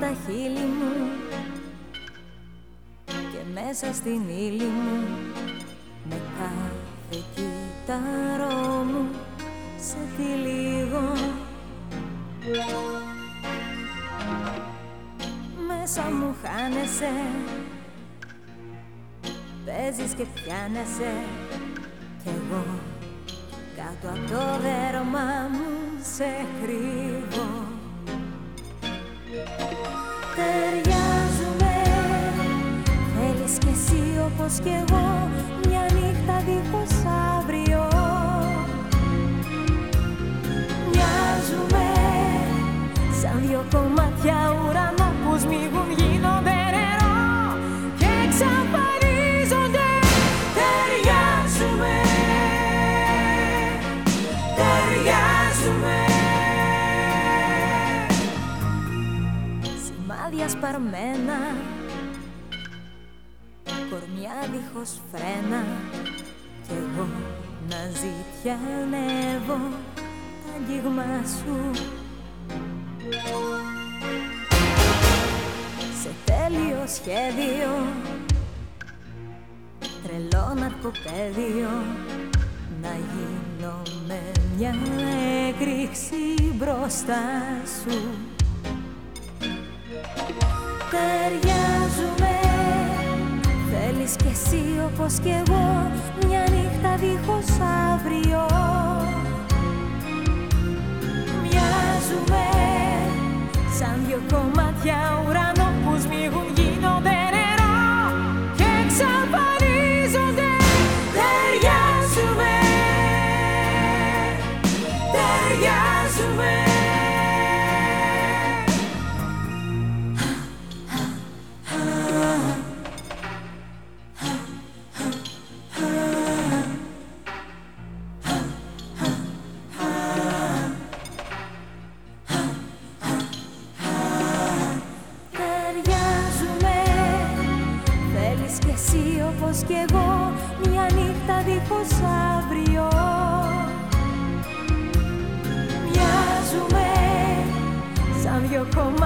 τα χείλη μου και μέσα στην ύλη μου με κάθε κύτταρό μου σε τυλίγω Μέσα μου χάνεσαι Παίζεις και πιάνεσαι κι εγώ κάτω από το δέρμα μου σε κρύβω Σαν δυο κομμάτια ουρανό που σμίγουν γίνονται νερό Και εξαφανίζονται Ταιριάζουμε. Ταιριάζουμε. Σημάδια σπαρμένα Κορμιά δίχως φρένα. Κι εγώ να ζητιανεύω τα αγγίγμα σου σχέδιο. Τρελό ναρκοπαίδιο Να γίνω με μια έκρηξη μπροστά σου. Ταιριάζουμε. Θέλεις κι εσύ όπως κι εγώ Μια νύχτα δίχως αύριο κι εσύ όπως κι εγώ Μια νύχτα δίχως αύριο. Μοιάζουμε Σαν δυο κομμάτια ουρανό που σμίγουν